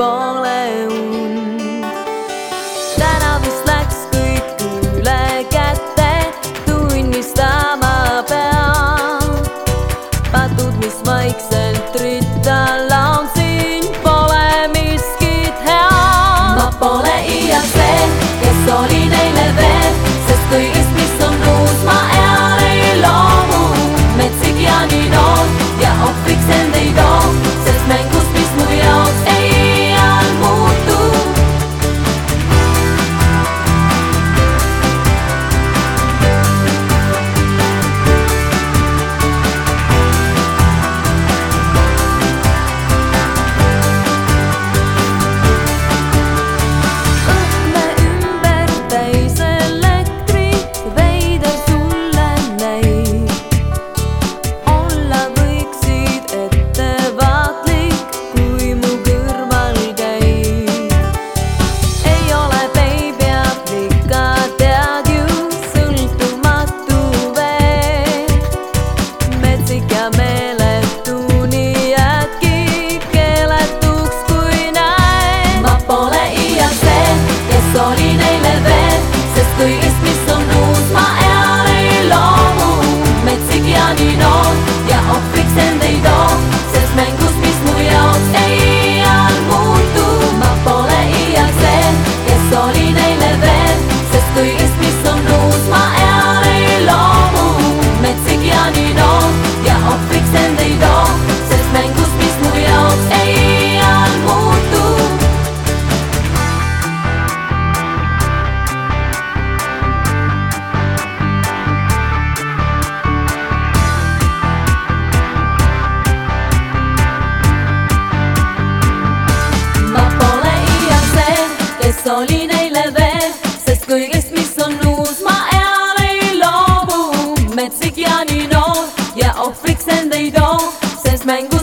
born básicamente. olin eile veel, sest kõigest, mis on uus, ma enam ei loobu. metsik ja nii noor ja ohvriks end ei too, sest mängu